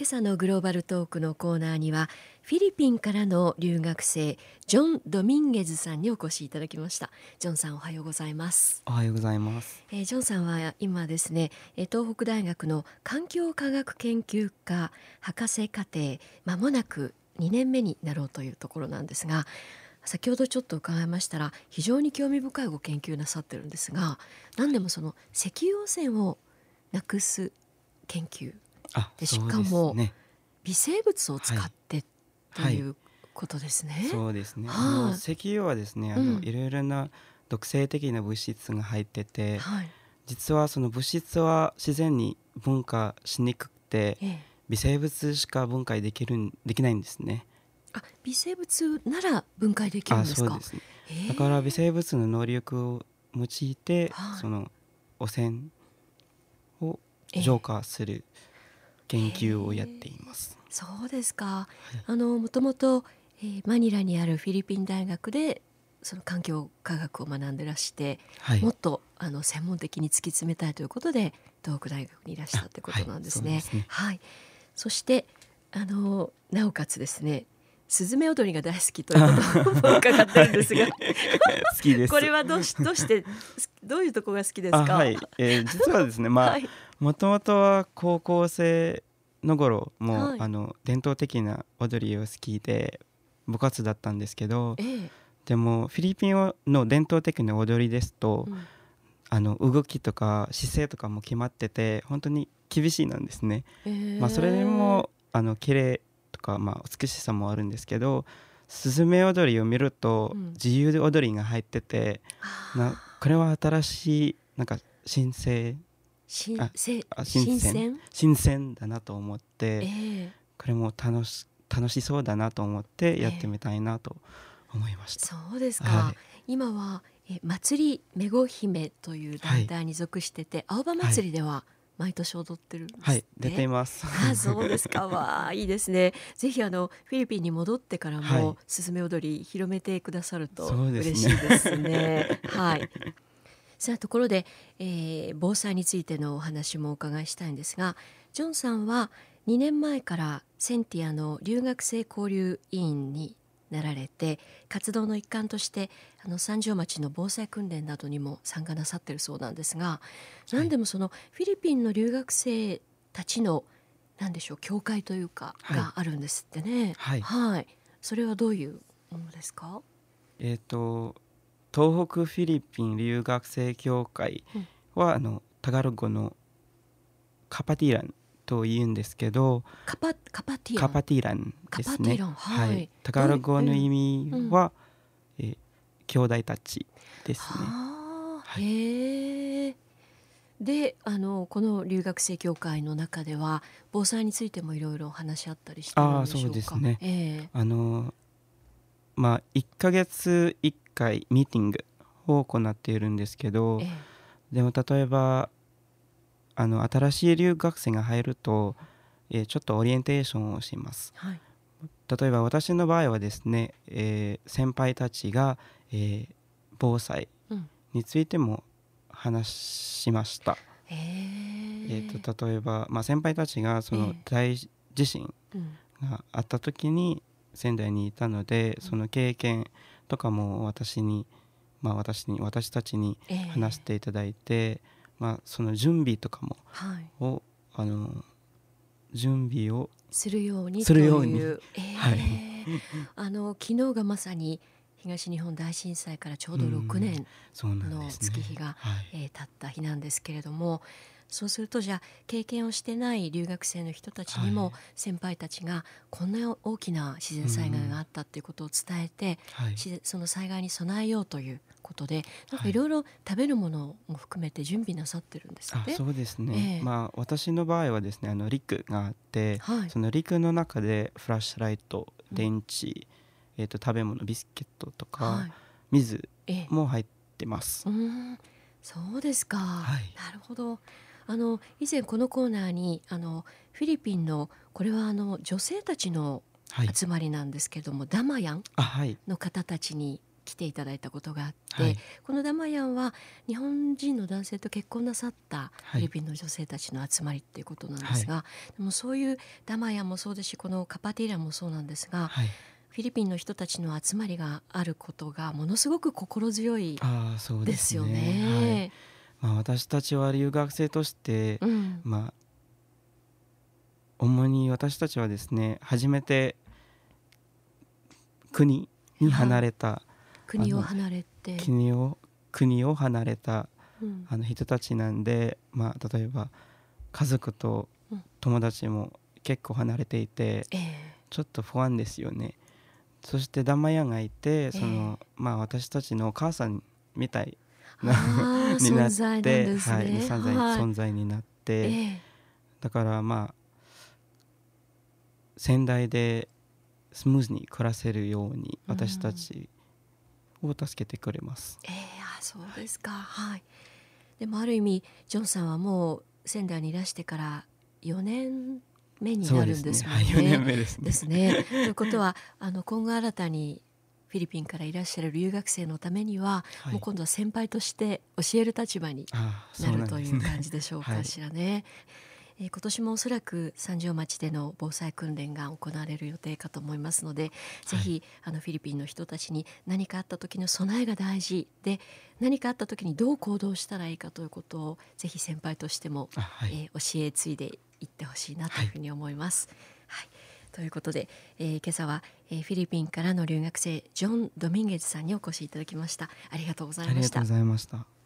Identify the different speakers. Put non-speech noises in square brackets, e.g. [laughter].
Speaker 1: 今朝のグローバルトークのコーナーにはフィリピンからの留学生ジョン・ドミンゲズさんにお越しいただきました。ジョンさんおはようございます。
Speaker 2: おはようございます、
Speaker 1: えー、ジョンさんは今ですね東北大学の環境科学研究科博士課程まもなく2年目になろうというところなんですが先ほどちょっと伺いましたら非常に興味深いご研究なさってるんですが何でもその石油汚染をなくす研究
Speaker 2: あ
Speaker 1: でしかも微生物を使ってということですね。
Speaker 2: そうですね。あの石油はですね、あの、うん、いろいろな毒性的な物質が入ってて、はい、実はその物質は自然に分化しにくくて、ええ、微生物しか分解できるできないんですね。
Speaker 1: あ、微生物なら分解できるんですか？
Speaker 2: そうですね。だから微生物の能力を用いて、はい、その汚染を浄化する。研究をやっています。
Speaker 1: そうですか。はい、あのもともと、えー、マニラにあるフィリピン大学でその環境科学を学んでらして、はい、もっとあの専門的に突き詰めたいということで東北大学にいらしたってことなんですね。はい、ね。はい、そしてあのなおかつですね。スズメ踊りが大好きということを [laughs] 伺ってるんですが
Speaker 2: 好きです。
Speaker 1: これはどうしどうしてどういうとこが好きですか？
Speaker 2: はい、えー、実はですねまあ、はいもともとは高校生の頃も、はい、あの伝統的な踊りを好きで部活だったんですけど、ええ、でもフィリピンの伝統的な踊りですと、うん、あの動きとか姿勢とかも決まってて本当に厳しいなんですね。え。ー、まあ、それでもあの綺麗とか、まあ、美しさもあるんですけどスズメ踊りを見ると自由で踊りが入ってて、うん、なこれは新しいなんか新生
Speaker 1: 新
Speaker 2: 新鮮？新鮮？だなと思って、えー、これも楽し楽しそうだなと思ってやってみたいなと思いました。
Speaker 1: えー、そうですか、はい、今はえ祭りめご姫という団体に属してて、はい、青葉祭りでは毎年踊ってるんです、ね、
Speaker 2: はい、出ています。
Speaker 1: あ、そうですか。[laughs] わあ、いいですね。ぜひあのフィリピンに戻ってからも、はい、すずめ踊り広めてくださると嬉しいですね。はい。さあところで、えー、防災についてのお話もお伺いしたいんですがジョンさんは2年前からセンティアの留学生交流委員になられて活動の一環としてあの三条町の防災訓練などにも参加なさってるそうなんですが、はい、何でもそのフィリピンの留学生たちの何でしょう教会というか、はい、があるんですってね。
Speaker 2: はい、
Speaker 1: はい、それはどういうものですか？
Speaker 2: えっ、ー、と東北フィリピン留学生協会は、うん、あのタガログのカパティランと言うんですけど
Speaker 1: カパカパティラン？
Speaker 2: カパティランですね。
Speaker 1: はい、はい、
Speaker 2: タガログの意味は、うん、えー、兄弟たちですね。
Speaker 1: はい、へえ。であのこの留学生協会の中では防災についてもいろいろ話し合ったりしてるんでしょうか？
Speaker 2: あそうですね。
Speaker 1: えー、
Speaker 2: あのまあ1ヶ月1回ミーティングを行っているんですけど、ええ、でも例えばあの新しい留学生が入ると、えー、ちょっとオリエンテーションをします、
Speaker 1: はい、
Speaker 2: 例えば私の場合はですね、えー、先輩たちが、えー、防災についても話しました、
Speaker 1: うん、え
Speaker 2: ー、と例えば、まあ、先輩たちがその大地震があった時に仙台にいたので、その経験とかも私に、まあ、私に私たちに話していただいて、えー、まあ、その準備とかも、
Speaker 1: はい、
Speaker 2: をあの準備を
Speaker 1: するように
Speaker 2: するように、
Speaker 1: えー、はい、[laughs] あの昨日がまさに東日本大震災からちょうど6年の月日が、
Speaker 2: ねはい、
Speaker 1: えー、経った日なんですけれどもそうするとじゃあ経験をしてない留学生の人たちにも先輩たちがこんな大きな自然災害があったっていうことを伝えて、
Speaker 2: はい、
Speaker 1: その災害に備えようということでなんかいろいろ食べるものも含めて準備なさってるんですね。
Speaker 2: あそうですね、えー、まあ私の場合はですねあのリックがあって、
Speaker 1: はい、
Speaker 2: そのリックの中でフラッシュライト電池、うん、えーと、と食べ物ビスケットとか、
Speaker 1: はい、
Speaker 2: 水も入ってます。
Speaker 1: えー、うん。そうですか、
Speaker 2: はい、
Speaker 1: なるほどあの以前このコーナーにあのフィリピンのこれはあの女性たちの集まりなんですけれども、はい、ダマヤンの方たちに来ていただいたことがあって、はい、このダマヤンは日本人の男性と結婚なさったフィリピンの女性たちの集まりっていうことなんですが、はい、でもそういうダマヤンもそうですしこのカパティラもそうなんですが、はい、フィリピンの人たちの集まりがあることがものすごく心強いですよね。
Speaker 2: まあ、私たちは留学生として、うん、まあ主に私たちはですね初めて国に離れた、
Speaker 1: 国を離れて。
Speaker 2: 国を国を離れた、うん、あの人たちなんで、まあ、例えば家族と友達も結構離れていて、うん、ちょっと不安ですよね。そしてダマヤがいてその、えー、まあ、私たちのお母さんみたいな [laughs] になって、ね、はい、存在になって、えー、だからまあ仙台でスムーズに暮らせるように私たちを助けてくれます。
Speaker 1: うん、えー、あそうですか、はい、でもある意味ジョンさんはもう仙台にいらしてから4年目になるんですもんね。
Speaker 2: ね。はい、年目ですね。
Speaker 1: ですね。ということはあの今後新たにフィリピンからいらっしゃる留学生のためには、はい、もう今度は先輩として教える立場になるという感じでしょうかしらね。えー、今年もおそらく三条町での防災訓練が行われる予定かと思いますので、はい、ぜひあのフィリピンの人たちに何かあった時の備えが大事で何かあった時にどう行動したらいいかということをぜひ先輩としても、はい、えー、教え継いでいってほしいなというふうに思います。はい、ということで、えー、今朝は、えー、フィリピンからの留学生ジョン・ドミンゲズさんにお越しいただきました。ありがとうございました。ありがとうございました。